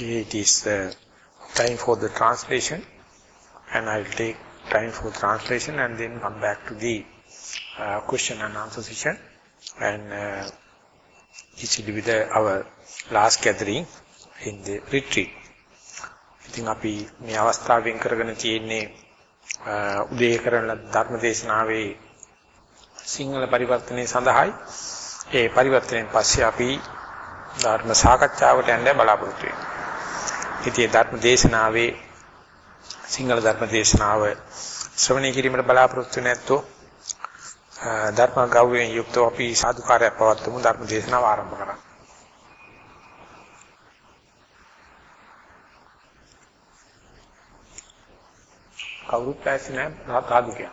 It is uh, time for the translation and I'll take time for translation and then come back to the uh, question and answer session and uh, this will be the, our last gathering in the retreat. ඉතින් අපි මේ අවස්ථාවෙන් කරගෙන තියෙන්නේ uh, උදේ කරන ධර්ම දේශනාවේ සිංහල පරිවර්තනයේ සඳහායි ඒ පරිවර්තනයෙන් පස්සේ අපි ධර්ම සාකච්ඡාවට යන්න බලාපොරොත්තු වෙනවා. ඉතින් ධර්ම දේශනාවේ සිංහල ධර්ම දේශනාව ශ්‍රවණය කිරීමට බලාපොරොත්තු නැත්තෝ ධර්ම ගෞරවයෙන් යුක්තව අපි සාදුකාරයක් පවත්වමු ධර්ම දේශනාව ආරම්භ කරමු. කවුරුත් ඇසි නැහැ සාදු කියන.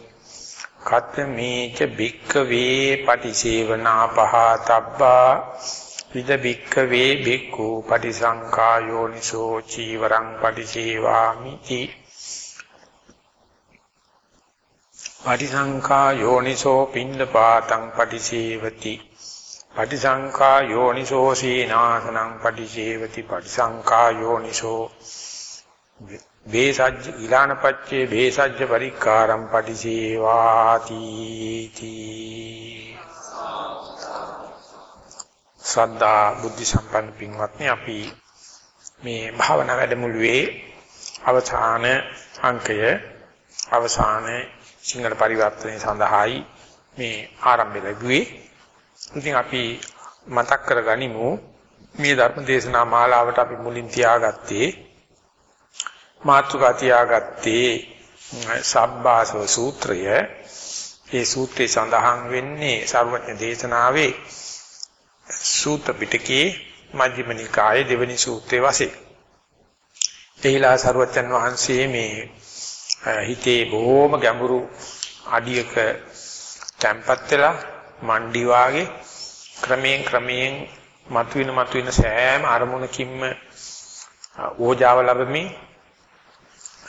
කතමේච භික්ඛවේ පටිසේවනා පහතබ්බා විද භික්ඛවේ භික්ඛු පටිසංඛායෝනිසෝ චීවරං පටිසේවාමිති. පටිසංඛායෝනිසෝ පින්ඩපාතං පටිසේවති. පටිසංඛා යෝනිසෝ සීනාසනං පටිසේවති. පටිසංඛා යෝනිසෝ බේසජ්ජ ඊලානපච්චේ බේසජ්ජ පරික්කාරම් පටිසේවාති තී. සද්දා බුද්ධ සම්පන්න පින්වත්නි අපි මේ භාවනා වැඩමුළුවේ අවසාන අංකය අවසාන සිංහල පරිවර්තනය සඳහායි මේ ආරම්භය ලැබුවේ. ඉතින් අපි මතක් කරගනිමු මේ ධර්ම දේශනා මාලාවට අපි මුලින් තියාගත්තේ මාතෘකා තියාගත්තේ සබ්බාසව සූත්‍රය. ඒ සූත්‍රය සඳහන් වෙන්නේ සර්වඥ දේශනාවේ සූත්‍ර පිටකයේ මජ්ක්‍ධිම නිකායේ දෙවෙනි සූත්‍රයේ වශයෙන්. එහිලා සර්වඥන් වහන්සේ මේ හිතේ බොහොම ගැඹුරු අඩියක තැම්පත් වෙලා මණ්ඩි වාගේ ක්‍රමයෙන් ක්‍රමයෙන් මතුවෙන මතුවෙන සෑම අරමුණකින්ම ඕජාව ලැබෙමින්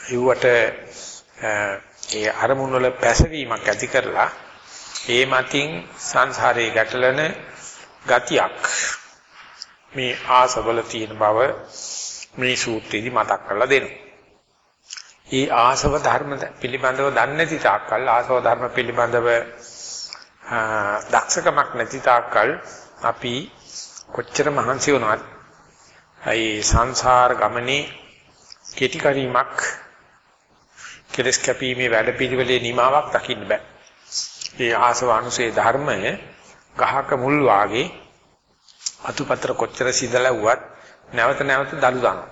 ඒවට ඒ අරමුණ වල පැසවීමක් ඇති කරලා ඒ මතින් සංසාරේ ගැටලෙන ගතියක් මේ ආසවල තියෙන බව මේ සූත්‍රයේදී මතක් කරලා දෙනවා. ඒ ආසව ධර්ම පිළිබඳව දන්නේ නැති තාක්කල් ආසව ධර්ම පිළිබඳව දක්ෂකමක් නැති තාක්කල් අපි කොච්චර මහන්සි වුණත් ඒ සංසාර ගමනේ කෙටි කිරීමක් කෙලස් කැපීමේ වැඩපිළිවෙලේ නිමාවක් දකින්න බෑ. ඒ ආසවානුසේ ධර්මය ගහක මුල් වාගේ අතුපතර කොච්චර සිදලවුවත් නැවත නැවත දලු දානවා.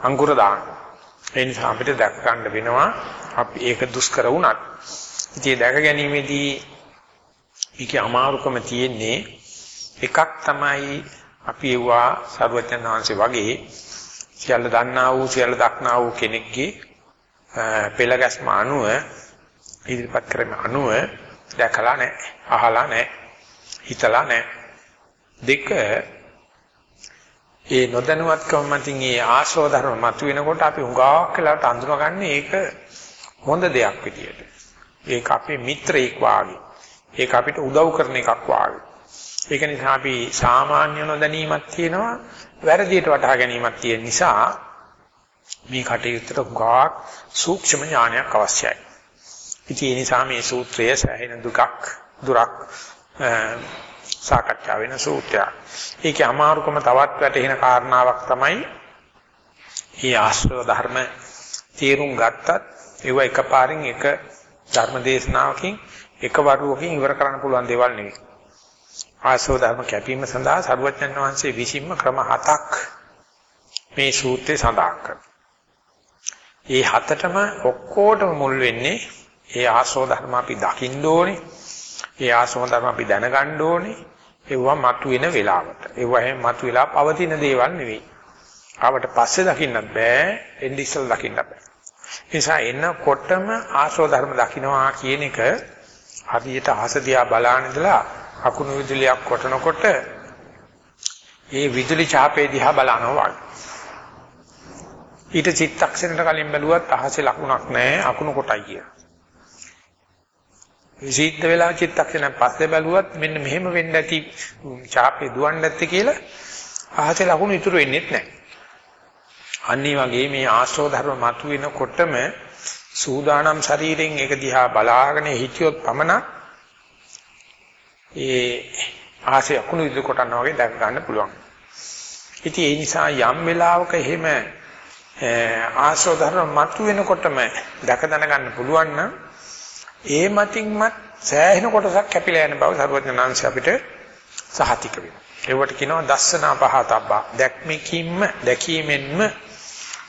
අංකුර දානවා. ඒ නිසා අපිට දැක ගන්න වෙනවා අපි ඒක දුෂ්කර වුණත් ඉතින් දැක ගැනීමේදී ඒකේ අමාරුකම තියෙන්නේ එකක් තමයි අපි ඒවා සරුවචන වහන්සේ වගේ සියල්ල දන්නා වූ සියල්ල දක්නා වූ කෙනෙක්ගේ පෙළගස්ම අනුව ඉදිරිපත් කරන අනුව දැකලා නැහැ අහලා නැහැ හිතලා නැහැ දෙක ඒ නොදැනුවත්කම මතින් ඒ ආශ්‍රව ධර්ම මතුවෙනකොට අපි හුඟාවක් වෙලාවට අඳුනගන්නේ ඒක හොඳ දෙයක් විදියට. ඒක අපේ මිත්‍රයෙක් වාගේ. ඒක අපිට උදව් කරන එකක් වාගේ. ඒක නිසා අපි සාමාන්‍ය නොදැනීමක් තියෙනවා වැරදියට වටහා ගැනීමක් තියෙන නිසා මේ කටයුත්තට හුඟක් සූක්ෂම ඥානයක් අවශ්‍යයි. ඉතින් ඒ නිසා මේ සූත්‍රය සෑහෙන දුකක් දුරක් සාකච්ඡා වෙන සූත්‍රයක්. ඒකේ අමාරුකම තවත් වැටහෙන කාරණාවක් තමයි මේ ආශ්‍රව ධර්ම තේරුම් ගත්තත් ඒව එකපාරින් එක ධර්ම දේශනාවකින් එක වරුවකින් ඉවර කරන්න පුළුවන් දේවල් නෙවෙයි. ආශ්‍රව ධර්ම කැපීම සඳහා සරුවචන් වහන්සේ විසින්ම ක්‍රම හතක් මේ සූත්‍රේ සඳහන් කරනවා. ඒ හතටම ඔක්කොටම මුල් වෙන්නේ ඒ ආශ්‍රව ධර්ම අපි දකින්න ඕනේ. ඒ ආශ්‍රව ධර්ම අපි දැනගන්න ඕනේ. ඒවා මතුවෙන වෙලාවට. ඒවා හැම මතුවලා පවතින දේවල් නෙවෙයි. ආවට පස්සේ දකින්නත් බෑ, එන්නේ ඉස්සෙල්ලා දකින්නත් බෑ. නිසා එනකොටම ආශ්‍රව ධර්ම දකින්නවා කියන එක හරියට අහසදියා බලාන ඉඳලා අකුණු විදුලියක් කොටනකොට ඒ විදුලි ඡාපේ දිහා බලනවා වගේ. ඊට චිත්තක්ෂණයට කලින් බැලුවත් අහසේ ලකුණක් නැහැ අකුණු කොටයි කිය. විසිද්ධ වෙලා චිත්තක්ෂණයක් පස්සේ බැලුවත් මෙන්න මෙහෙම වෙන්න ඇති ඡාපේ දුවන්න ඇත්තේ කියලා අහසේ ලකුණු ඉතුරු වෙන්නේ නැහැ. අනිත් වගේ මේ ආශ්‍රව ධර්ම මතුවෙනකොටම සූදානම් ශරීරයෙන් ඒක දිහා බලාගෙන හිටියොත් පමණක් ඒ ආසේ අකුණු ඉදිරි කොටනවා වගේ දැක ගන්න පුළුවන්. ඉතින් ඒ නිසා යම් වෙලාවක එහෙම ආශ්‍රව ධර්ම මතුවෙනකොටම දැක දැනගන්න පුළුවන් නම් ඒ මතින්මත් සෑහෙන කොටසක් කැපිලා යන බව සර්වඥාන්ස අපිට සහතික වෙනවා. ඒවට කියනවා දස්සනා පහතබ්බා. දැක්මකින්ම දැකීමෙන්ම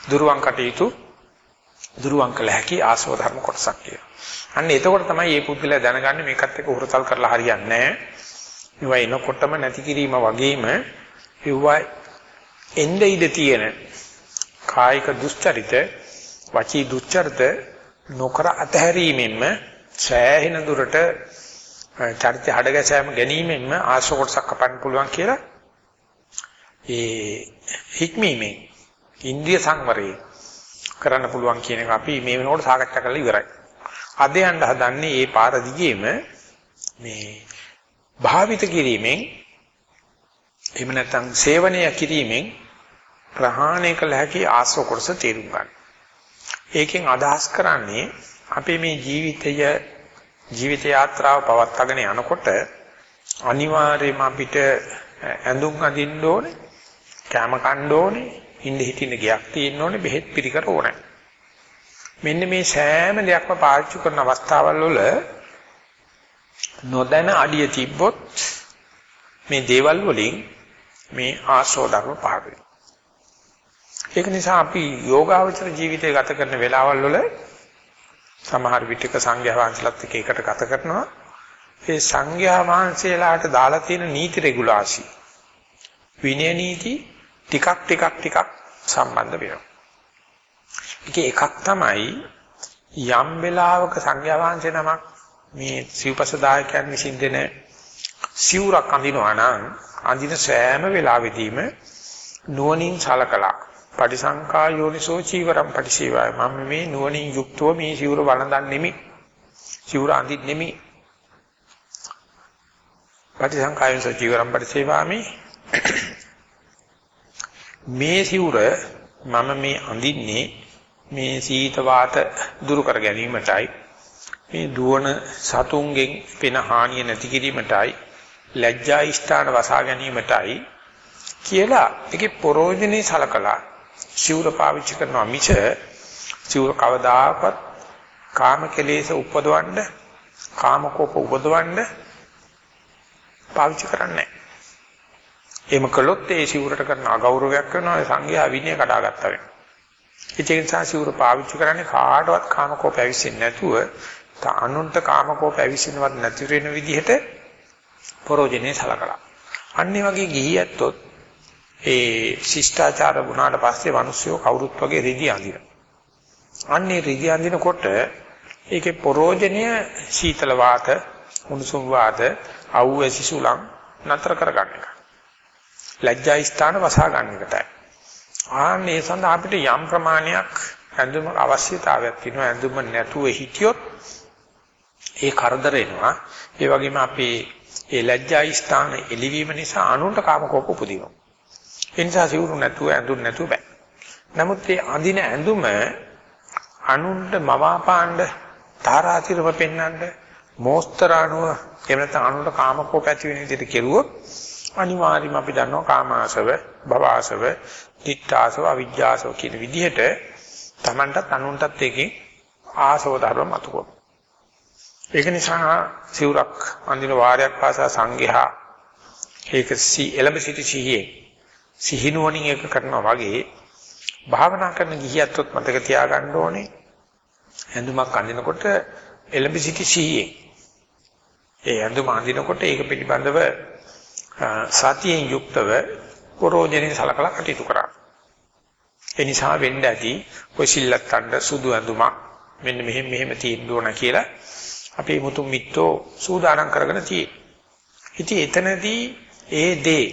දුරුවන් කටයුතු දුරුවන් කළ හැකි ආශ්‍රව ධර්ම කොටසක් කියලා. අන්න එතකොට තමයි මේ පුද්ගලයා දැනගන්නේ මේකත් එක්ක උරතල් කරලා හරියන්නේ නැහැ. ඒවා එනකොටම නැති කිරීම වගේම ඒවා එnde ඉඳ තියෙන කායික දුස්චරිත වචී දුස්චරිත නොකර අතහැරීමෙන්ම සෑහෙන දුරට චරිත හඩගැසෑම ගැනීමෙන්ම ආශ්‍රව කොටසක් කපන්න පුළුවන් කියලා ඒ හික්මීමේ ඉන්ද්‍රිය සංවරයේ කරන්න පුළුවන් කියන එක අපි මේ වෙනකොට සාකච්ඡා කරලා ඉවරයි. අද යන්න හදන්නේ මේ පාර දිගේම මේ භාවිත කිරීමෙන් එහෙම නැත්නම් සේවනය කිරීමෙන් ප්‍රහාණය කළ හැකි ආශ්‍රව කොටස තේරුම් ගන්න. ඒකෙන් අදහස් කරන්නේ අපේ මේ ජීවිතය ජීවිත යාත්‍රාව පවත්වාගෙන යනකොට අනිවාර්යයෙන්ම අපිට ඇඳුම් අඳින්න ඕනේ, කැම කන්න ඕනේ, ඉන්න හිටින්න ගයක් තියෙන්න ඕනේ, බෙහෙත් පිළිකර ඕනේ. මෙන්න මේ සෑම දෙයක්ම පාවිච්චි කරන අවස්ථාවල් වල නොදැන අඩිය තිබ්බොත් මේ දේවල් වලින් මේ ආශ්‍රව ධර්ම පහළ වෙනවා. ඒක නිසා අපි යෝගාවචර ජීවිතය ගත කරන වෙලාවල් වල සමහර විටක සංඝයා වහන්සේලාත් එක්ක එකට ගත කරනවා. ඒ සංඝයා වහන්සේලාට දාලා තියෙන නීති රෙගුලාසි විනය නීති ටිකක් ටිකක් ටිකක් සම්බන්ධ වෙනවා. ඒකේ එකක් තමයි යම් වෙලාවක සංඝයා වහන්සේ නමක් මේ සිව්පස දායකයන් විසින් දෙන සිවුරක් අඳිනවා නම් අඳින සෑම වෙලාවෙදීම නුවණින් සලකලා පටිසංකා යෝනිසෝ චීවරම් පටිසේවාය. මම මේ නුවණින් යුක්තව මේ සිවුර වළඳන් නෙමි. සිවුර අඳින් නෙමි. පටිසංකා යෝනිසෝ චීවරම් පටිසේවාමි. මේ සිවුර මම මේ අඳින්නේ මේ සීත වාත දුරු කර ගැනීමටයි. මේ දුවන සතුන්ගෙන් වෙන හානිය නැති කිරීමටයි. ලැජ්ජා ස්ථාන වසා ගැනීමටයි කියලා ඒකේ ප්‍රෝජනේ සලකලා සිවුර පාවිච්චි කරනවා මිස සිවුර කවදාකවත් කාම කෙලෙස උපදවන්න කාම කෝප උපදවන්න පාවිච්චි කරන්නේ නැහැ. එහෙම කළොත් ඒ සිවුරට කරන අගෞරවයක් කරනවා සංඝයා විනය කඩාගත්තා වෙනවා. ඒ නිසා සිවුර පාවිච්චි කරන්නේ කාටවත් කාම කෝප ඇවිස්සෙන්නේ නැතුව අනුන්ට කාම කෝප ඇවිස්සෙනවත් නැති වෙන විදිහට පරෝජනේ සලකලා. අන්නේ වගේ ගිහියැත්තොත් ඒ ශිෂ්ටාචාර වුණාට පස්සේ මිනිස්සු කවුරුත් වගේ රිදි අඳින. අන්නේ රිදි අඳිනකොට ඒකේ පරෝජනය සීතල වාත, උණුසුම් වාත, අවුව සිසුලම් නතර කරගන්න එක. ලැජ්ජා ස්ථාන වසා ගන්න එකටයි. ආන්නේ සඳහා අපිට යම් ප්‍රමාණයක් ඇඳුම අවශ්‍යතාවයක් තියෙනවා. ඇඳුම නැතුව හිටියොත් ඒ කරදර එනවා. ඒ වගේම අපේ ඒ ලැජ්ජා ස්ථාන එළිවීම නිසා අනුන්ට කාමකෝප උපදිනවා. ඒ නිසා සිවුරු නැතුව ඇඳුම් නැතුව බෑ. නමුත් මේ අඳින ඇඳුම අනුන්ට මවාපාණ්ඩ තාරාතිරම පෙන්වන්න මෝස්තරාණුව එහෙම නැත්නම් අනුන්ට කාමකෝප ඇති වෙන විදිහට කෙරුවොත් අනිවාර්යයෙන්ම අපි දන්නවා කාමාසව, භවආසව, ditthාසව, අවිජ්ජාසව කියන විදිහට Tamanටත් අනුන්ටත් එකේ ආසව ධර්ම මතුකොන. ඒක නිසා සිවුරක් අඳින වාරයක් පාසා සංඝයා ඒක සි එළඹ සිටි සිහියේ සිහිනුවණින් ඒක කරනවා වගේ භාවනා කරන ගිහියත්වත් මතක තියාගන්න ඕනේ ඇඳුමක් අඳිනකොට එළඹ සිටි සිහියේ ඒ ඇඳුම අඳිනකොට ඒක පිළිබඳව සතියෙන් යුක්තව පරෝජනෙන් සලකලා කටයුතු කරා. ඒ නිසා වෙන්න ඇති ඔය සිල්ලත්තන්ට සුදු ඇඳුමක් මෙන්න මෙහෙම මෙහෙම තියෙන්න ඕන කියලා අපේ මුතුන් මිත්තෝ සූදානම් කරගෙන තියෙනවා. ඉතින් එතනදී ඒ දේ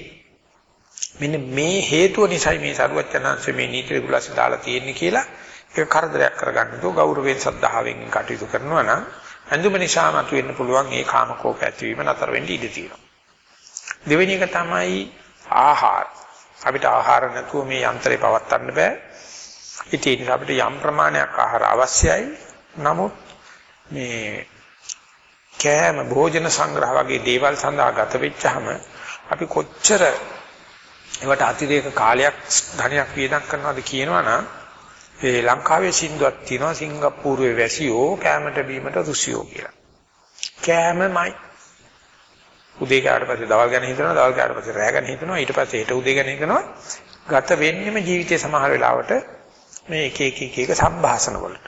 මෙන්න මේ හේතුව නිසායි මේ සරුවචනංශ මේ නීති රෙගුලාසි දාලා තියෙන්නේ කියලා ඒක කරදරයක් කරගන්න තෝ ගෞරවයෙන් සද්ධාවෙන් කටයුතු කරනවා නම් ඇඳුම නිසා මතුවෙන්න පුළුවන් ඒ කාමකෝප ඇතිවීම නතර වෙන්න ඉඩ තියෙනවා. දෙවෙනි එක තමයි ආහාර. අපිට ආහාර නැතුව මේ යන්ත්‍රේ පවත්වන්න බෑ. ඉතින් අපිට යම් ප්‍රමාණයක් ආහාර අවශ්‍යයි. නමුත් මේ කෑම භෝජන සංග්‍රහ වගේ දේවල් සඳහා ගත වෙච්චහම අපි කොච්චර ඒවට අතිරේක කාලයක් ධනයක් වියදම් කරනවද කියනවනම් ඒ ලංකාවේ සින්දුවක් තියෙනවා සිංගප්පූරුවේ වැසියෝ කෑමට බීමට රුසියෝ කියලා. කෑමමයි. උදේ කාට පස්සේ දවල් ගැන හිතනවා දවල් කාට පස්සේ රෑ ගැන හිතනවා ඊට පස්සේ හෙට උදේ ගැන හිතනවා ගත වෙන්නෙම ජීවිතේ සමහර වෙලාවට මේ එක එක එක එක සම්භාෂණ වලට.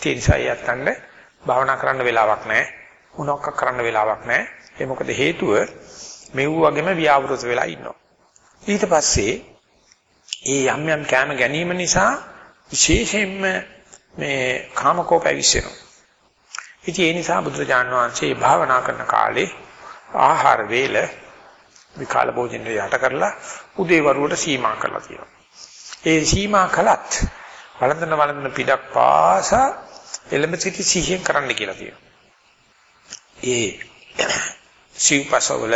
ඒ නිසා යත්තන්න භාවනා කරන්න වෙලාවක් නැහැ. මොනවක් කරන්න වෙලාවක් නැහැ. ඒ මොකද හේතුව මෙව් වගේම ව්‍යාවෘත වෙලා ඉන්නවා. ඊට පස්සේ ඒ යම් යම් කැම ගැනීම නිසා විශේෂයෙන්ම මේ කාමකෝප ඇවිස්සෙනවා. ඉතින් ඒ නිසා බුදුරජාන් වහන්සේ භාවනා කරන කාලේ ආහාර වේල විකාල භෝජනේ යට කරලා උදේ වරුවට සීමා කරලා තියෙනවා. ඒ සීමා කළත් වළඳන වළඳන පිටක් පාසා එළඹ සිටි සිහියෙන් කරන්න කියලා තියෙනවා. ඒ සිව්පසවල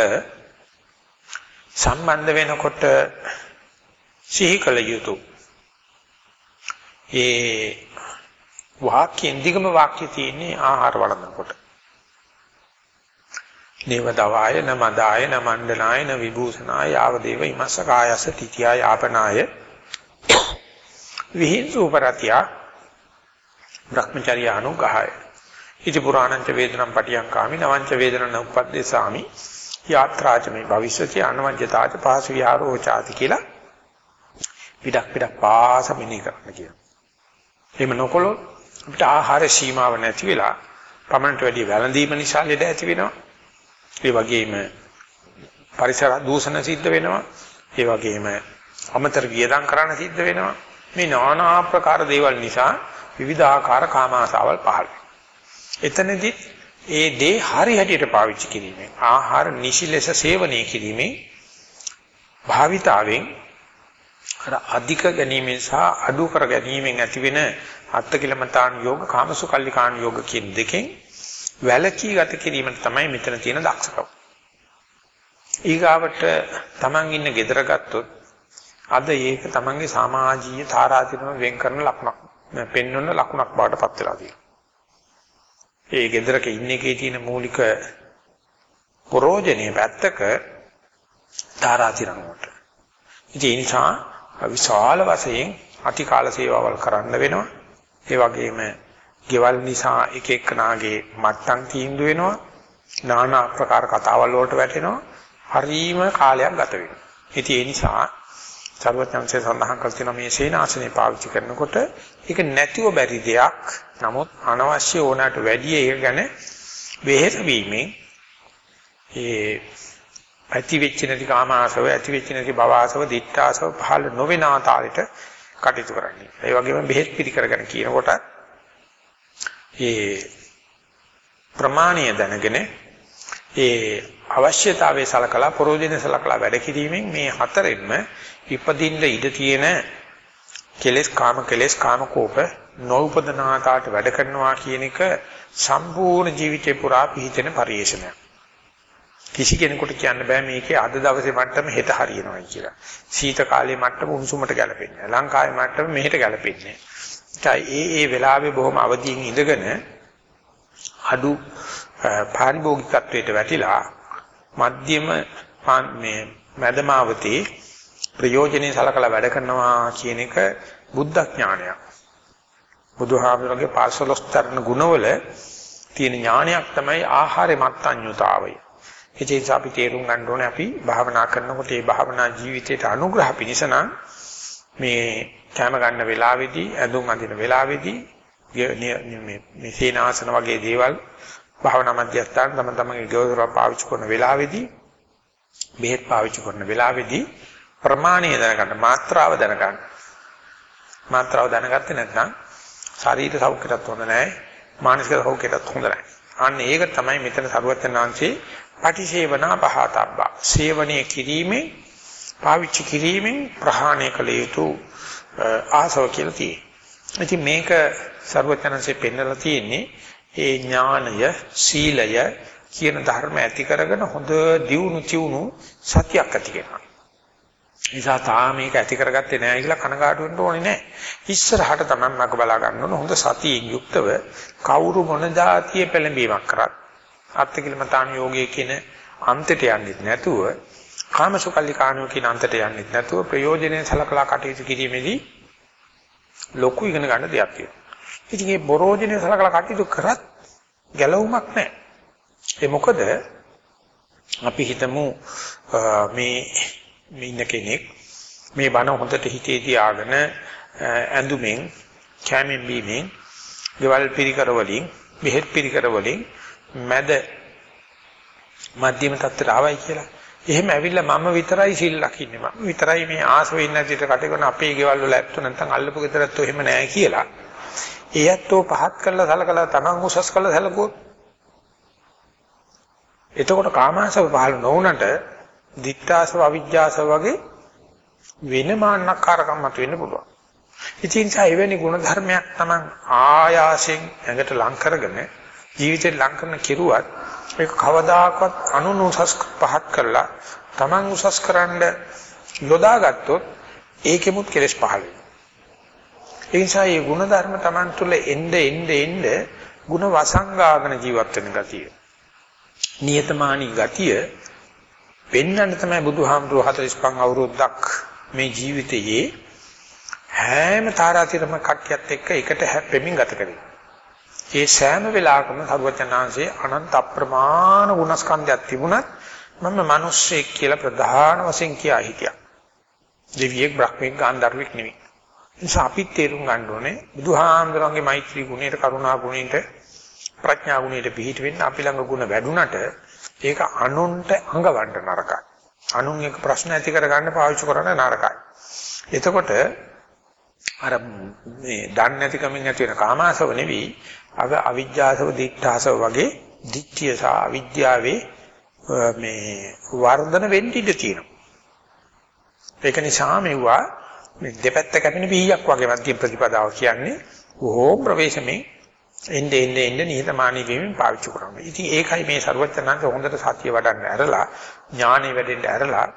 සම්බන්ධ වෙනකොට සිහි කළ යුතු. ඒ වාක්‍යෙන් දිගම වාක්‍ය තියෙන්නේ ආහාර වළඳනකොට. නේව දවාය න මදාය න මණ්ඩනාය න විභූෂනාය ආව දේව ඉමස්ස කායස තිතියාය ආපනාය. විහිංසු උපරතිය බ්‍රහ්මචර්ය අනුගහය ඉති පුරාණංච වේදනම් පටියං කාමි නවංච වේදනං උපද්දේසාමි යාත්‍රාච මේ භවිෂ්‍යති අනවජ්‍යතාච පහස විහාරෝ ചാති කියලා පිටක් පිටක් පාස මෙනෙහි කරන්න කියනවා. එහෙම නොකොලොත් අපිට ආහාර සීමාව නැති වෙලා පමණට වැඩි වැළඳීම නිසා ලෙඩ ඇති වෙනවා. ඒ වගේම පරිසර දූෂණ සිද්ධ වෙනවා. ඒ වගේම අමතර වියදම් කරන්න සිද්ධ වෙනවා. මේ নানা ආකාර දේවල් නිසා විවිධ ආකාර කාමාශාවල් පහළ වෙනවා. එතනදී ඒ දේ හරි හැටියට පාවිච්චි කිරීමෙන් ආහාර නිසි ලෙස සේවනය කිරීමෙන් භාවිතාවෙන් අර අධික ගැනීමෙන් සහ අඩු කර ගැනීමෙන් ඇතිවෙන අත්කිලමතාන් යෝග කාමසුකල්ලිකාන් යෝග කියන දෙකෙන් වැලකී ගත කිරීම තමයි මෙතන තියෙන දක්ෂකම. ඊගාවට Taman ඉන්න gedara ගත්තොත් අද ඒක Tamanගේ සමාජීය තාරාතිරම වෙන් කරන ලකුණක් පෙන්වන ලකුණක් බවට පත් වෙලා තියෙනවා. ඒ ගෙදරක ඉන්න එකේ තියෙන මූලික ප්‍රෝජනේ පැත්තක තාරාතිරණයට. ඉතින් ඒ නිසා විශාල වශයෙන් අතිකාල සේවාවල් කරන්න වෙනවා. ඒ වගේම ගෙවල් නිසා එක එක්කනාගේ මට්ටම් තීන්දුව වෙනවා. নানা ආකාර කතාවල් වලට වැටෙනවා. හරීම කාලයක් ගත වෙනවා. ඉතින් ඒ නිසා සර්වඥාන්සේ සඳහන් කර තියෙන මේ සේනාසනේ පාවිච්චි කරනකොට ඒක නැතිව බැරි දෙයක්. නමුත් අනවශ්‍ය ඕනකට වැඩි ඒක ගැන වෙහෙස වීමෙන් ඒ ඇති වෙච්ච නැති කාම ආසව, ඇති වෙච්ච නැති භව ආසව, දිත්ත ආසව පහළ නොවෙන ආකාරයට කටයුතු කරන්නේ. ඒ වගේම බෙහෙත් පිළිකරගෙන කියනකොට ඒ ප්‍රමාණීය දැනගෙන ඒ අවශ්‍යතාවයේ සලකලා ප්‍රෝජන සලකලා වැඩ කිරීමෙන් මේ හතරෙන්ම ඉපදින්න ඉඩ තියෙන කෙලෙස් කාම කෙලෙස් කාම කෝප නොඋපදනාතාවට වැඩ කරනවා කියන එක සම්පූර්ණ ජීවිතේ පුරා පිහිටෙන පරිේශනයක්. කිසි කෙනෙකුට කියන්න බෑ මේකේ අද දවසේ මට්ටම හෙට හරියනවා කියලා. සීත කාලේ මට්ටම උණුසුමට ගැලපෙන්නේ. ලංකාවේ මට්ටම මෙහෙට ගැලපෙන්නේ. ඒ ඒ වෙලාවේ බොහොම අවදියෙන් ඉඳගෙන අඩු පාරිභෝගිකත්වයට වැටිලා මධ්‍යම මේ මැදමාවතේ ප්‍රයෝජනෙයි සලකලා වැඩ කරනවා කියන එක බුද්ධ ඥානයක්. බුදුහාමුදුරගේ පාසලස්තරන ගුණවල තියෙන ඥානයක් තමයි ආහාරේ මත්ඤ්‍යතාවය. ඒ නිසා අපි තේරුම් ගන්න ඕනේ අපි භාවනා කරනකොට මේ භාවනා ජීවිතයට අනුග්‍රහ පිණිස නම් මේ කැම ගන්න වෙලාවේදී ඇඳුම් අඳින වෙලාවේදී මේ මේ සේනාසන වගේ දේවල් භාවනා මධ්‍යස්ථාන තම තමන්ගේ ගෞරව පාවිච්චි කරන වෙලාවේදී බෙහෙත් පාවිච්චි කරන වෙලාවේදී ප්‍රමාණය දැනගන්න මාත්‍රාව දැනගන්න. මාත්‍රාව දැනගත්තේ නැත්නම් ශරීර සෞඛ්‍යයටත් හොඳ නැහැ මානසික සෞඛ්‍යයටත් හොඳ නැහැ. අන්න ඒක තමයි මෙතන සරුවචනාංශේ පටිසේවනා පහතබ්බා. සේවනයේ කිරීමෙන් පාවිච්චි කිරීමෙන් ප්‍රහාණය කළ යුතු ආසව කියලා තියෙනවා. ඉතින් මේක සරුවචනාංශේ පෙන්නලා තියෙන්නේ ඒ ඥානය, සීලය කියන ධර්ම ඇති කරගෙන හොඳ දියුණු චිවුණු සතියක් ඇති කරනවා. නිසා තාම මේක ඇති කරගත්තේ නැහැ කියලා කනගාටු වෙන්න ඕනේ නැහැ. ඉස්සරහට තමයි මග බලා ගන්න ඕන හොඳ සතියෙන් යුක්තව කවුරු මොන જાතිය පෙළඹීමක් කරත් අත්තිකිලමතාන යෝගයේ කියන අන්තයට යන්නේ නැතුව කාමසුකල්ලි කාණෝ කියන අන්තයට යන්නේ නැතුව ප්‍රයෝජනෙ සලකලා කටයුතු කිරීමේදී ලොකු ඉගෙන ගන්න දෙයක් තියෙනවා. ඉතින් මේ බොරෝජනෙ සලකලා කටයුතු කරත් ගැලවුමක් නැහැ. ඒ මොකද අපි හිතමු මේ මේ ඉන්න කෙනෙක් මේ බණ හොඳට හිතේ තියාගෙන ඇඳුමෙන් කැමෙන් බීමෙන් ගෙවල් පිරිකර වලින් බෙහෙත් පිරිකර වලින් මැද මධ්‍යම තත්ත්වයට ආවයි කියලා. එහෙම ඇවිල්ලා මම විතරයි සිල් ලකින්නේ මම විතරයි මේ ආස වෙන්නේ නැතිට කටකරන අපේ ගෙවල් වල ඇත්ත නැත්නම් අල්ලපු ගෙදරත් එහෙම නැහැ කියලා. ඒයත්ෝ පහත් කරලා සලකලා තමන් උසස් කරලා සැලකුවොත් එතකොට කාමාශව පහළ නොවුනට දිත්තාසව අවිජ්ජාසව වගේ වෙන මාන්නකාරකම් මත වෙන්න පුළුවන්. ඉතින් එවැනි ගුණ ධර්මයක් Taman ආයාසයෙන් ඇඟට ලං කරගෙන ජීවිතේ ලං කරන කෙරුවත් ඒක කවදාකවත් අනුනුසස් පහත් කරලා Taman උසස් කරන්න යොදාගත්තොත් ඒකෙමුත් කෙලස් පහළ වෙනවා. ඒ නිසා මේ ගුණ ධර්ම Taman තුල එnde එnde එnde ගුණ වසංගාගෙන ජීවත් වෙන ගතිය. නියතමානී ගතිය පෙන්වන්න තමයි බුදුහාමුදුරුවෝ 45 අවුරුද්දක් මේ ජීවිතයේ හැම තාරාතිරම කට්ටියත් එක්ක එකට හැප්පෙමින් ගත කරේ. ඒ සෑම වෙලාවකම සර්වචනාංශයේ අනන්ත අප්‍රමාණ ගුණස්කන්ධයක් තිබුණත් මම මිනිස්සෙක් කියලා ප්‍රධාන වශයෙන් කියා හිටියා. දෙවියෙක් බ්‍රහ්මෙක් ගාන්ධර්වෙක් නෙවෙයි. නිසා අපි තේරුම් ගන්න ඕනේ බුදුහාමුදුරන්ගේ මෛත්‍රී ගුණයට කරුණා ගුණයට ප්‍රඥා ගුණයට පිහිට වෙන්න අපි ළඟ ගුණ වැඩුණට ඒක අනුන්ට අඟවන්න නරකයි. අනුන් එක ප්‍රශ්න ඇති කරගන්න පාවිච්චි කරන නරකයි. එතකොට අර මේ දන්නේ නැති කමින් ඇති වෙන කාමාසව නෙවෙයි අව අවිජ්ජාසව දික්ඨාසව වගේ දික්ඨිය සහ අවිද්‍යාවේ මේ වර්ධන වෙන්න ඉඩ තියෙනවා. ඒක නිසා මෙවුවා මේ දෙපැත්ත කැපෙන පීයක් වගේ මධ්‍යම ප්‍රතිපදාව කියන්නේ බොහෝම ප්‍රවේශමේ එnde ende ende නිහතමානී වීමෙන් පාවිච්චි කරනවා. ඉතින් ඒකයි මේ ਸਰවඥාන්ත හොඳට සතිය වඩන්න ඇරලා ඥානෙ වැඩෙන්න ඇරලා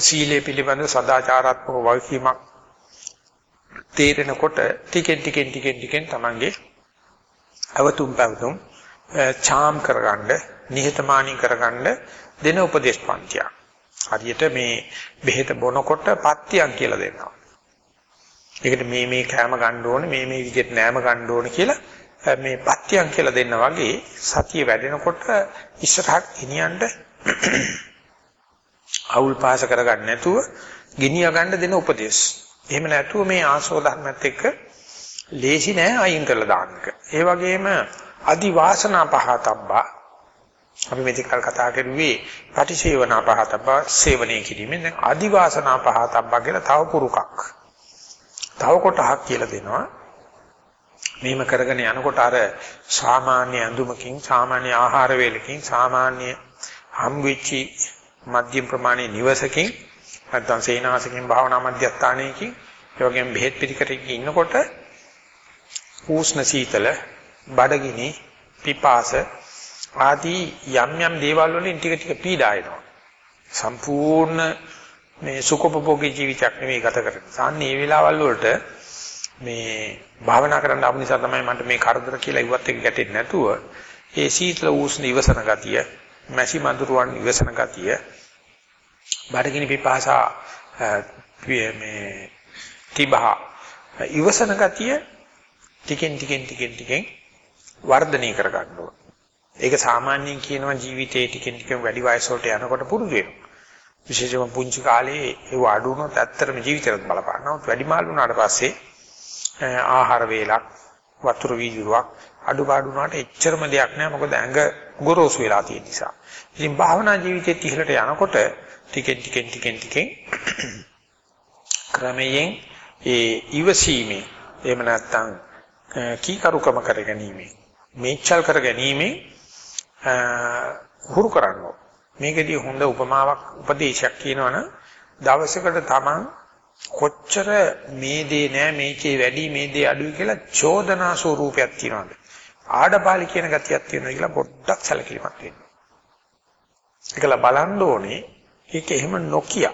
සීලය පිළිබඳ සදාචාරාත්මක වගකීමක් තේරෙනකොට ටිකෙන් ටිකෙන් ටිකෙන් ටිකෙන් තමන්ගේ අවතුම් පැවතුම් චාම් කරගන්න නිහතමානී කරගන්න දෙන උපදේශ පන්තිය. හරියට මේ බෙහෙත බොනකොට පත්‍යම් කියලා දෙනවා. ඒකට මේ මේ කෑම ගන්න ඕනේ මේ මේ විදිහට නෑම ගන්න ඕනේ කියලා මේ පත්‍යම් කියලා දෙන්න වගේ සතිය වැඩෙනකොට ඉස්සරහට ගෙනියන්න අවුල් පාස කරගන්න නැතුව ගෙනිය ගන්න දෙන උපදේශ. එහෙම නැතුව මේ ආසෝ ධර්මත් එක්ක ලේසි නෑ අයින් කරලා දාන්නක. ඒ වගේම අදි වාසනා පහතබ්බා අපි මෙතෙක් කතා කරුවේ පටිසේවනා පහතබ්බා සේවනයේ කිරීමෙන් දැන් අදි වාසනා පහතබ්බා කියලා තව පුරුකක්. තව කොටහක් කියලා දෙනවා. මෙහෙම කරගෙන යනකොට අර සාමාන්‍ය ඇඳුමකින් සාමාන්‍ය ආහාර වේලකින් සාමාන්‍ය හම් වෙච්චි මධ්‍යම ප්‍රමාණයේ නිවසකින් නැත්නම් සේනාසකින් භාවනා මධ්‍යස්ථානයකින් ඒ වගේම බෙහෙත් පිළිකරකින් ඉන්නකොට උෂ්ණ සීතල බඩගිනි පිපාස ආදී යම් යම් දේවල් වලින් ටික ටික පීඩා එනවා සම්පූර්ණ මේ සුඛෝපභෝගී ජීවිතයක් නෙවෙයි ගත කරන්නේ. සාන්නේ මේ වෙලාවල් වලට මේ භාවනා කරන්න ආපු නිසා තමයි මට මේ කරදර කියලා ඉවත් එක ගැටෙන්නේ නැතුව ඒ සීතල උෂ්ණ ඉවසන ගතිය, මැසි මඳුරුවන් ඉවසන ගතිය, බඩගිනි පිපාසා මේ තිබහ ඉවසන ගතිය ටිකෙන් ටිකෙන් ටිකෙන් ටිකෙන් වර්ධනය කර ගන්න ඕන. ඒක සාමාන්‍යයෙන් කියනවා ජීවිතයේ ටිකෙන් ටිකෙන් වැඩි වයස වලට යනකොට පුරුදු වෙනවා. විශේෂයෙන්ම පුංචි කාලේ ඒ අඩු වුණොත් ඇත්තටම ජීවිතේට බලපානවා. නමුත් වැඩිමාල් වුණාට පස්සේ ආහාර වේලක් වතුර වීදුරුවක් අඩුපාඩු වුණාට එච්චරම දෙයක් නෑ. මොකද ඇඟ ගොරෝසු වෙලා තියෙන නිසා. ඉතින් භාවනා ජීවිතයේ ඉහළට යනකොට ටිකෙන් ටිකෙන් ටිකෙන් ටිකෙන් ක්‍රමයෙන් ඒ ඉවසීමේ එහෙම නැත්නම් කීකරුකම කරගැනීමේ මේචල් කරගැනීමේ හුරු කරනවා. මේකදී හොඳ උපමාවක් උපදේශයක් කියනවනම් දවසකට තමන් කොච්චර මේ දේ නෑ මේකේ වැඩි මේ දේ අඩුයි කියලා චෝදනා ස්වරූපයක් තියනවාද ආඩපාලි කියන ගතියක් තියෙනවා කියලා පොඩ්ඩක් සැලකිලිමත් වෙන්න. ඒකලා බලන්න ඕනේ ඒක එහෙම නොකිය.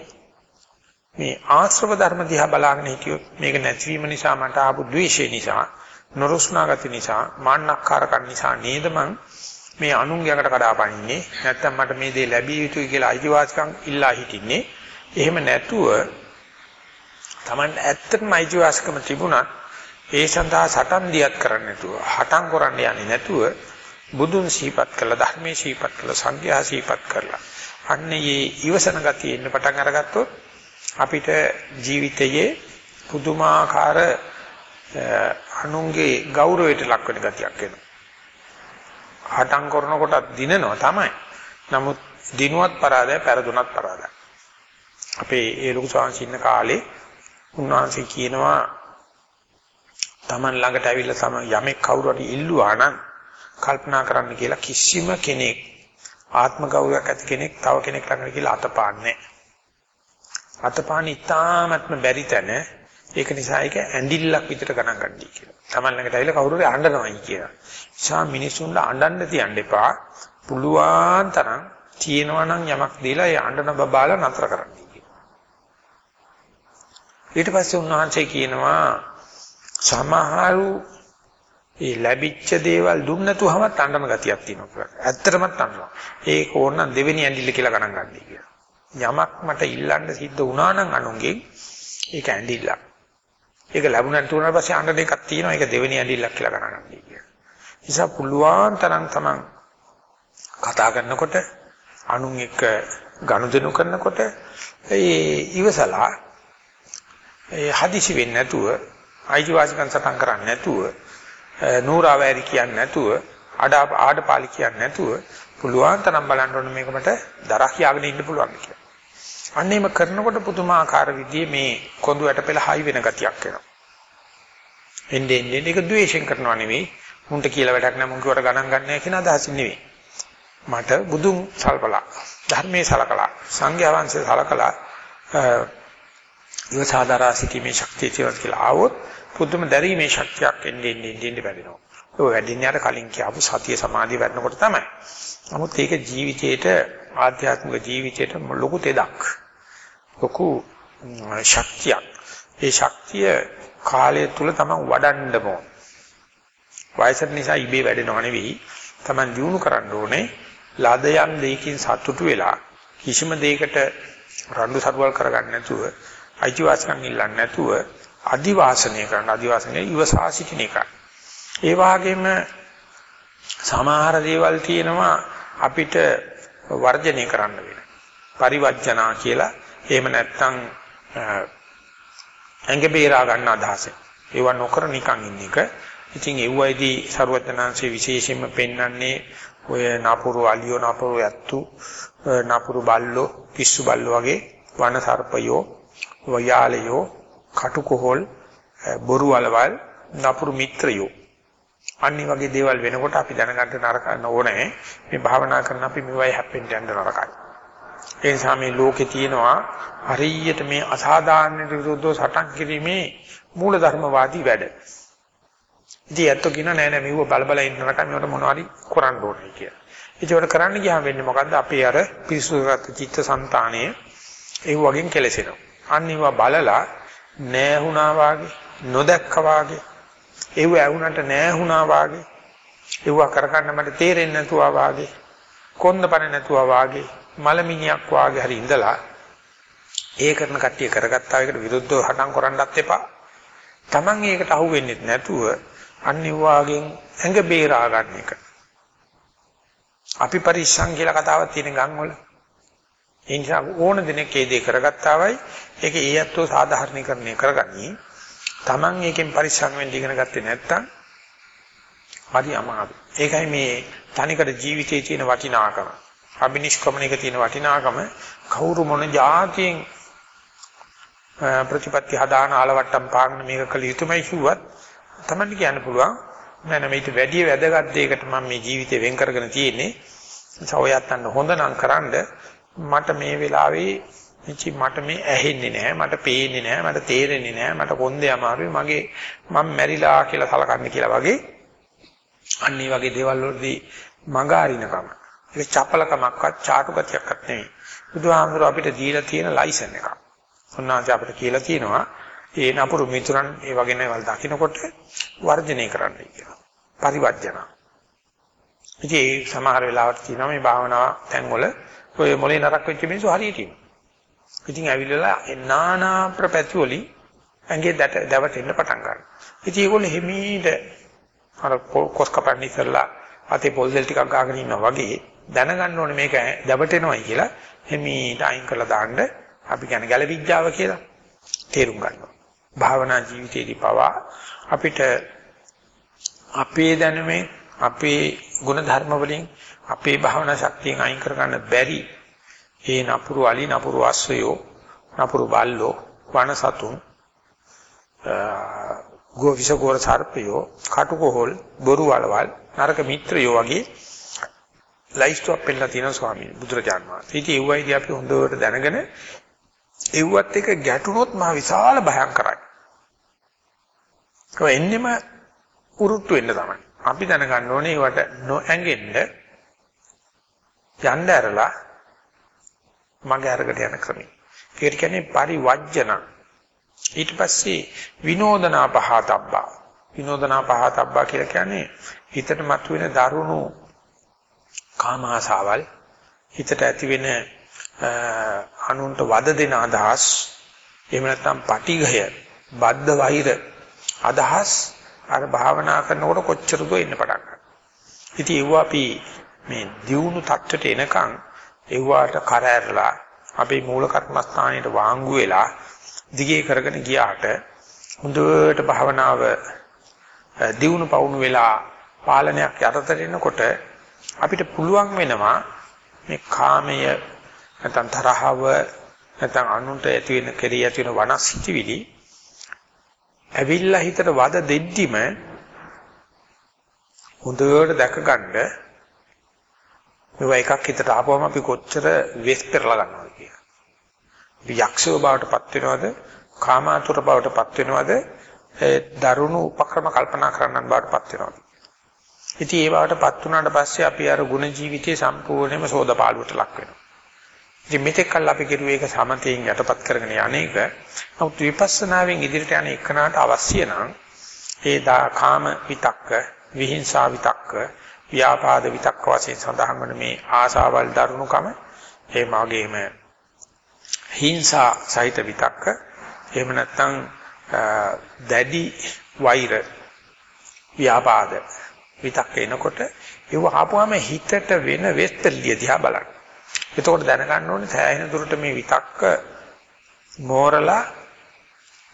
මේ ආශ්‍රව ධර්ම දිහා බලාගෙන හිටියොත් මේක නැතිවීම නිසා මට ආපු ද්වේෂය නිසා නොරුස්නා ගති නිසා මාන්නක්කාරකම් නිසා නේද මං මේ අනුන්ගයකට කඩාපනින්නේ නැත්තම් මට මේ දේ ලැබිය යුතුයි කියලා අයිතිවාසිකම් ඉල්ලා හිටින්නේ. එහෙම නැතුව Taman ඇත්තටම අයිතිවාසිකම තිබුණත් ඒ සඳහා සටන් දියත් කරන්නේ නැතුව හටන් කරන්න යන්නේ නැතුව බුදුන් සිහිපත් කළා ධර්මයේ සිහිපත් කළා සංඝයා සිහිපත් කළා අන්න මේ ඊවසන ගතිය එන්න පටන් අරගත්තොත් අපිට ජීවිතයේ පුදුමාකාර අනුන්ගේ ගෞරවයට ලක් වෙන ගතියක් එනවා. හටන් කරනකොටත් දිනනවා තමයි. නමුත් දිනුවත් පරාදයි පෙරදුනත් පරාදයි. අපේ ඒ ලොකු ශාන්සින්න කාලේ උන්වහන්සේ කියනවා Taman ළඟට ඇවිල්ලා තම යමෙක් කවුරු හරි ඉල්ලුවා නම් කල්පනා කරන්න කියලා කිසිම කෙනෙක් ආත්ම ගෞරවයක් ඇති කෙනෙක් තව කෙනෙක් ළඟට කියලා අතපාන්නේ. අතපාන ඉතාමත්ම බැරි තැන ඒක නිසා ඒක ඇඬිල්ලක් විතර ගණන් ගන්නයි කියලා. Taman ළඟට ඇවිල්ලා කවුරු හරි අඬනවායි කියලා. නිසා මිනිසුන්ට අඬන්න තියන්න එපා. පුළුවන් තරම් තියෙනවා නම් යමක් දීලා ඒ අඬන බබාලා නතර කරන්න කියලා. ඊට පස්සේ උන්වහන්සේ කියනවා සමහරු ඒ ලැබිච්ච දේවල් දුන්නතුවම තණ්ඩන ගතියක් තියෙනවා. ඇත්තටම තණ්ඩනවා. ඒක ඕනනම් දෙවෙනි ඇඳිල්ල කියලා ගණන් ගන්නයි කියලා. යමක් මට ඉල්ලන්න සිද්ධ වුණා නම් අනුන්ගෙන් ඒක ඇඳිල්ලක්. ඒක ලැබුණාට තුනට පස්සේ අඬන එකක් තියෙනවා. ඒක දෙවෙනි ඇඳිල්ලක් කියලා ගණන් ගන්නයි කියලා. නිසා පුළුවන් තරම් තමන් කතා කරනකොට අනුන් එක්ක ගනුදෙනු කරනකොට ඒ ඉවසලා ඒ හදිසි වෙන්නේ නැතුව අයිතිවාසිකම් සටන් කරන්නේ නැතුව නూరుාවැරි කියන්නේ නැතුව ආඩ ආඩපාලි කියන්නේ නැතුව පුළුවන් තරම් බලන්න ඕනේ මේක මට දරක් යාගෙන ඉන්න පුළුවන් කියලා. අන්න එහෙම කරනකොට පුදුමාකාර විදිහේ මේ කොඳු වැටපෙළ හයි වෙන ගතියක් එනවා. එන්නේ එන්නේ ඒක ද්වේෂයෙන් කරනවා නෙවෙයි. මුන්ට කියලා වැඩක් නැහැ මුන් කිව්වට ගණන් ගන්නෑ කියන අදහසින් නෙවෙයි. මට බුදුන් සල්පලා ධර්මයේ සලකලා සංඝයා වහන්සේ සලකලා ඉවසාදාරා සිටීමේ ශක්තිය තියෙනවා කියලා ආවොත් පුදුම දැරීමේ ශක්තියක් එන්නේ එන්නේ එන්නේ වැඩෙනවා. ඔය වැඩින්නේ අර කලින් කියපු සතිය සමාධිය වැඩනකොට තමයි. නමුත් ඒක ජීවිතේට ආධ්‍යාත්මික ජීවිතේට ලොකු තෙදක්. ලොකු ශක්තියක්. ඒ ශක්තිය කාලය තුල තමයි වඩන්න ඕන. වයසට නිසා ඉබේ වැඩෙනව නෙවෙයි. Taman දිනු කරන්න ඕනේ. ලද යම් දෙයකින් සතුටු වෙලා කිසිම දෙයකට රණ්ඩු සරුවල් කරගන්න නැතුව අයිතිවාසිකම් ඉල්ලන්නේ නැතුව අදිවාසනය කරන අදිවාසනයේ ඉවසා සිටින එක. ඒ වගේම සමහර දේවල් තියෙනවා අපිට වර්ජනය කරන්න වෙන. පරිවර්ජනා කියලා එහෙම නැත්නම් ඇඟ බේරා ගන්න අදහසෙන්. ඒව නොකර නිකන් ඉන්න එක. ඉතින් ඒවයිදී ਸਰවඥාන්සේ විශේෂයෙන්ම පෙන්වන්නේ ඔය නපුරු අලියෝ නපුරු යත්තු නපුරු බල්ලෝ පිස්සු බල්ලෝ වගේ වන සර්පයෝ වයාලයෝ කටුකොහල් බොරු වලවල් නපුරු මිත්‍රයෝ අනිත් වගේ දේවල් වෙනකොට අපි දැනගන්න නරක ඕනේ. මේ භාවනා කරන අපි මේවයි හැප්පෙන්න යන්න නරකයි. ඒ නිසා මේ ලෝකේ තියෙනවා හරියට මේ අසාධාරණයට විරුද්ධව සටන් කිරීමේ මූලධර්මවාදී වැඩ. ඉතින් ඇත්තෝ කියන නෑ නෑ මෙව බල බල ඉන්න නරකයි. මේවට මොනවාරි කරන්න ඕනේ කියලා. ඒකට කරන්න ගියාම වෙන්නේ මොකද්ද? අපේ අර පිරිසුදුගත චිත්තසංතානය ඒ වගේන් කෙලසෙනවා. අන්න ඒවා බලලා නෑහුණා වාගේ නොදැක්කා වාගේ ඒව ඇහුණට නෑහුණා වාගේ. ඒව කරගන්න මට තේරෙන්නේ නැතුවා වාගේ. කොන්දපණ නැතුවා වාගේ. මලමිණියක් වාගේ හරි ඉඳලා ඒ කරන කට්ටිය කරගත්තා එකට විරුද්ධව හටන් කරන්නත් එපා. Taman ඒකට අහු වෙන්නේ නැතුව අනිවාර්යෙන් ඇඟ බේරා ගන්න එක. අපි පරිස්සම් කියලා කතාවක් තියෙන ගම් වල ඒ නිසා ඕන දෙනෙක් ඒ දේ කරගත්තාවයි. ඒක ඒ ඇත්තෝ සාධාරණීකරණය කරගනි. Taman එකෙන් පරිස්සම් වෙන්න ඉගෙන ගත්තේ නැත්නම් හරි අමාරු. ඒකයි මේ තනිකර ජීවිතයේ තියෙන වටිනාකම. අබිනිෂ්ක්‍මණයක තියෙන වටිනාකම කවුරු මොන જાතියෙන් ප්‍රතිපත්ති හදාන ආලවට්ටම් පාගන මේක කළ යුතුමයි කිව්වත් තමයි කියන්න පුළුවන් නෑ නෑ මේක වැඩි වැදගත් දෙයකට මම මේ ජීවිතේ වෙන් කරගෙන තියෙන්නේ සෝයත්තන්න හොඳ නම් කරන්ඩ මට මේ වෙලාවේ ඉච්චි මට මේ ඇහෙන්නේ නැහැ මට පේන්නේ නැහැ මට තේරෙන්නේ නැහැ මට කොන්දේ අමාරුයි මගේ මම මැරිලා කියලා සලකන්නේ කියලා වගේ. අන්න ඒ වගේ දේවල් වලදී මඟ අරිනකම ඒක චපලකමක්වත් චාටු ගතියක්වත් නෙවෙයි බුදුහාමුදුර අපිට දීලා තියෙන ලයිසන් එකක්. උන්වහන්සේ අපිට කියලා තියෙනවා ඒ නපුරු මිතුරන් ඒ වගේ නේවල් දකින්නකොට වර්ජනය කරන්න කියලා. පරිවර්ජන. ඉතින් ඒ සමහර වෙලාවට තියෙනවා මේ භාවනාව තැන්වල ඔය මොලේ නරක වෙච්ච මිනිස්සු හරියට ඉන්නවා. ඉතින් ඇවිල්ලා නානා ප්‍රපැති වලින් ඇඟේ දැවටෙන්න පටන් ගන්නවා. ඉතින් ඒගොල්ලෝ හිමීට අර කොස් කපන්න ඉස්සලා අතේ පොල් දෙල් ටිකක් ගාගෙන ඉන්නවා වගේ දැනගන්න ඕනේ මේක දැවටෙනවයි කියලා හිමීට අයින් කරලා දාන්න අපි කියන ගැලවිඥාව කියලා තේරුම් ගන්නවා. භාවනා ජීවිතයේදී පවා අපිට අපේ දැනුමේ අපේ ගුණ ධර්ම වලින් අපේ භාවනා ශක්තියෙන් අයින් කර ගන්න බැරි ඒ නපුරු අලි නපුරු අස්සයෝ නපුරු බල්ලෝ වනසතුන් ගෝවිස ගෝර සර්පයෝ කටුකොහල් බොරු වලවල් නරක මිත්‍රයෝ වගේ ලයිස්ට්ුවක් පෙන්නලා තියෙනවා ස්වාමීන් බුදුරජාන් වහන්සේ. ඉතින් ඒ වයිදී අපි හොඳට දැනගෙන එව්වත් එක ගැටුනොත් මහ විශාල භයංකරයි. ඒක එන්නෙම උරුට්ටු වෙන්න තමයි. අපි දැනගන්න ඕනේ ඒවට නොඇඟෙන්න යන්න ඇරලා මගේ අරකට යන ක්‍රමය. ඒකට කියන්නේ පරිවර්ජන. ඊට පස්සේ විනෝදනා පහතබ්බා. විනෝදනා පහතබ්බා කියලා කියන්නේ හිතට මතුවෙන දරුණු කාම ආසාවල් හිතට ඇතිවෙන අනුන්ට වද දෙන අදහස් එහෙම නැත්නම් පටිඝය බද්ධ වෛර අදහස් අර භාවනා කරනකොට කොච්චරද එන්න පටන් ගන්නවා. ඉතින් ඒව අපි මේ දියුණු තත්ත්වයට එනකන් එව්වාට කර ඇරලා අපේ මූල කර්මස්ථානයට වාංගු වෙලා දිගේ කරගෙන ගියාට හොඳට භාවනාව දියුණු පවුණු වෙලා පාලනයක් යටතට එනකොට අපිට පුළුවන් වෙනවා මේ කාමය නැත්නම් තරහව නැත්නම් අනුන්ට ඇති වෙන කෙරී ඇති වෙන වනස්සිතවිලි ඇවිල්ලා හිතට වද දෙද්දිම හොඳට දැකගන්න මේවා එකක් හිතට ආපුවම අපි කොච්චර වෙස් පෙරලා ගන්නවද කියලා. අපි යක්ෂව බවටපත් වෙනවද? කාමාතුර බවටපත් වෙනවද? දරුණු උපක්‍රම කල්පනා කරන්නන් බවටපත් වෙනවද? ඉතින් ඒ බවටපත් වුණාට පස්සේ අපි අර ගුණ ජීවිතයේ සම්පූර්ණයෙන්ම සෝදපාලුවට ලක් වෙනවා. ඉතින් මෙතෙක් කල් අපි කිරුවේ ඒක සමතෙන් යටපත් කරගෙන යන්නේක. නමුත් විපස්සනාවෙන් ඉදිරියට යන එකනට අවශ්‍ය නම් ඒ දා කාම විතක්ක, විහිංසා විතක්ක, ව්‍යාපාද විතක්ක වශයෙන් සඳහන් වන මේ ආසාවල් දරුණුකම ඒ මාගේම හිංසා සහිත විතක්ක එහෙම නැත්නම් දැඩි වෛර ව්‍යාපාද විතක්ක එනකොට ඒව ආපුවම හිතට වෙන වෙස්තලිය දිහා බලන්න. එතකොට දැනගන්න ඕනේ සෑහෙන දුරට මේ විතක්ක මෝරලා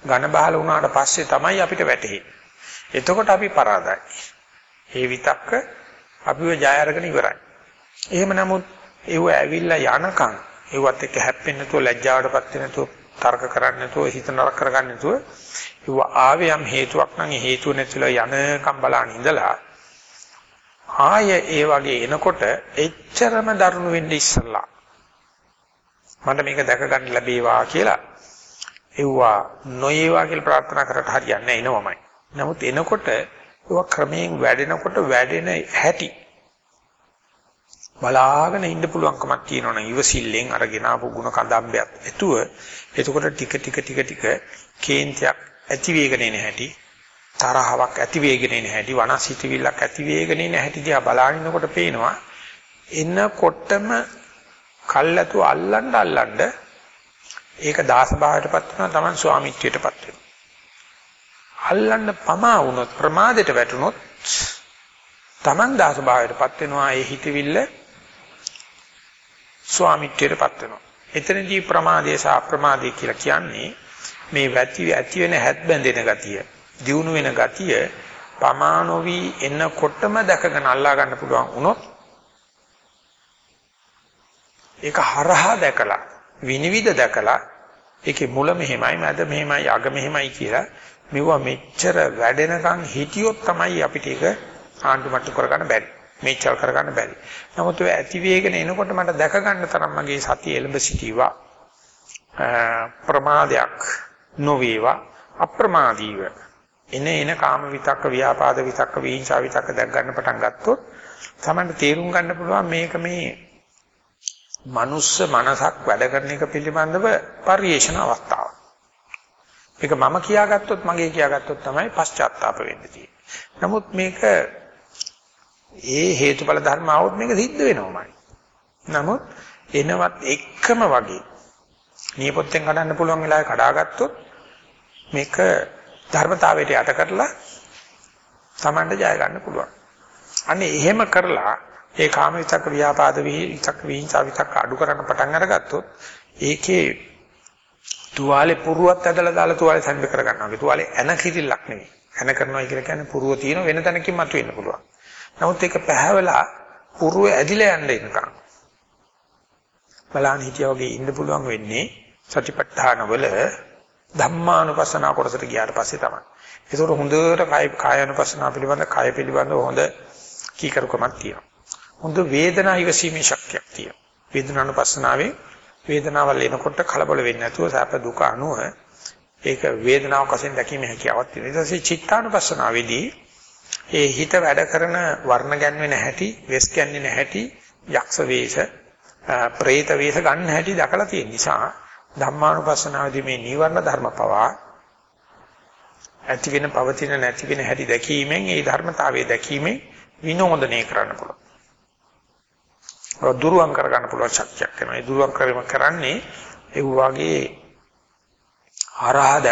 ඝන බහල වුණාට පස්සේ තමයි අපිට වැටහෙන්නේ. එතකොට අපි පරාදයි. ඒ විතක්ක අපිව ජය අරගෙන ඉවරයි. එහෙම නමුත් ඒව ඇවිල්ලා යනකම් ඒවත් එක්ක හැප්පෙන්න නැතුව ලැජ්ජාවටපත් වෙන්න නැතුව තර්ක කරන්න නැතුව හිත නරක කරගන්න නැතුව ඒව ආවේ යම් හේතුවක් නම් ඒ හේතුව නැතිලා යනකම් බලන ඉඳලා ආය ඒ වගේ එනකොට එච්චරම දරුණු වෙන්න ඉස්සලා මට මේක දැක ගන්න ලැබේවා කියලා එව්වා නොයේවා කියලා ප්‍රාර්ථනා කරලා හරියන්නේ නැහැ එනවමයි. නමුත් එනකොට ඒක ක්‍රමයෙන් වැඩෙනකොට වැඩෙන හැටි බලාගෙන ඉන්න පුළුවන්කමක් තියෙනවනේ ඉවසිල්ලෙන් අරගෙන ආපු ಗುಣ කදම්බයක්. එතුව එතකොට ටික ටික ටික ටික කේන්තියක් ඇති වේගන එන හැටි තරහවක් ඇති වේගන එන හැටි වනසිතවිල්ලක් ඇති වේගන එන හැටි දිහා බලාගෙනකොට පේනවා එනකොටම කල්ැතු අල්ලන්න අල්ලන්න ඒක දාස භාවයටපත් වෙනවා Taman ස්වාමිත්වයටපත් වෙනවා අල්ලන්න පමා වුණොත් ප්‍රමාදයට වැටුනොත් Taman දාස භාවයටපත් වෙනවා ඒ හිතවිල්ල ස්වාමිත්වයටපත් වෙනවා. එතනදී ප්‍රමාදයේ සහ අප්‍රමාදයේ කියලා කියන්නේ මේ වැටි ඇති වෙන හැත් බැඳෙන ගතිය, දියුණු වෙන ගතිය පමානෝවි එනකොටම දැකගෙන අල්ලා ගන්න පුළුවන් වුණොත් ඒක හරහා දැකලා විනිවිද දැකලා ඒකේ මුල මෙහෙමයි මැද මෙහෙමයි අග මෙහෙමයි කියලා මෙවුවා මෙච්චර වැඩෙනකන් හිටියොත් තමයි අපිට ඒක ආණ්ඩු මට්ටු කරගන්න බැරි. මේචල් කරගන්න බැරි. නමුත් ඔය ඇති වේගන එනකොට මට දැක ගන්න තරම් මගේ සතිය එළඹ සිටීවා. ප්‍රමාදයක් නොවේවා අප්‍රමාදීව එන එන කාම විතක්ක ව්‍යාපාද විතක්ක වීංසා විතක්ක දැක් ගන්න පටන් ගත්තොත් තමයි තේරුම් ගන්න පුළුවන් මේක මේ මනුස්ස මනසක් වැඩ කරන එක පිළිබඳව පරිේශන අවස්ථාවක්. මේක මම කියාගත්තොත් මගේ කියාගත්තොත් තමයි පශ්චාත්තාප වෙන්න තියෙන්නේ. නමුත් මේක ඒ හේතුඵල ධර්ම આવොත් මේක සිද්ධ වෙනවමයි. නමුත් එනවත් එක්කම වගේ නියපොත්තෙන් කඩන්න පුළුවන් වෙලාවේ කඩාගත්තොත් මේක ධර්මතාවයට යට කරලා Tamanට ජය ගන්න පුළුවන්. අනේ එහෙම කරලා ඒ කාම විතක් ව්‍යාපාද විතක් විහිංසා විතක් අඩු කරන්න පටන් අරගත්තොත් ඒකේ තුවාලේ පුරුවත් ඇදලා දාලා තුවාලේ සම්බ කර ගන්නවා. ඒ තුවාලේ එන කිරිල්ලක් නෙවෙයි. එන කරනවා කියලා කියන්නේ පුරුව තියෙන වෙන තැනකින් මතුවෙන්න පුළුවන්. නමුත් ඒක පැහැවලා පුරුව ඇදිලා යන්න එනකම්. බලන්න හිටියා වගේ ඉන්න පුළුවන් වෙන්නේ සතිපට්ඨාන වල ධම්මානුපස්සනා කොටසට ගියාට පස්සේ තමයි. ඒතකොට හොඳට කාය කායानुපස්සනා පිළිබඳ කාය පිළිබඳ හොඳ කීකරුකමක් තියෙනවා. හොඳ වේදනා ඉවසීමේ ශක්තියක් තියෙනවා. වේදනානුපස්සනාවේ වේදනාවල් එනකොට කලබල වෙන්නේ නැතුව සැප දුක අනුව ඒක වේදනාවක් වශයෙන් දැකීමේ හැකියාවක් තියෙනවා. ඊට පස්සේ චිත්තානුපස්සනාවේදී ඒ හිත වැඩ කරන වර්ණ ගැන්වෙන හැටි, වෙස් ගැන්වෙන හැටි, යක්ෂ වේශ, പ്രേත වේශ ගන්න හැටි දැකලා තියෙන නිසා ධම්මානුපස්සනාවේදී මේ නීවරණ ධර්ම පවා ඇති වෙන පවතින නැති වෙන හැටි දැකීමෙන් ඒ ධර්මතාවයේ දැකීමෙන් විනෝදනය කරන්න පුළුවන්. දුරුවන් කරගන්න පුළුවන් ශක්තියක් වෙනවා. ඒ දුරුවන් කිරීම කරන්නේ ඒ වගේ හරහා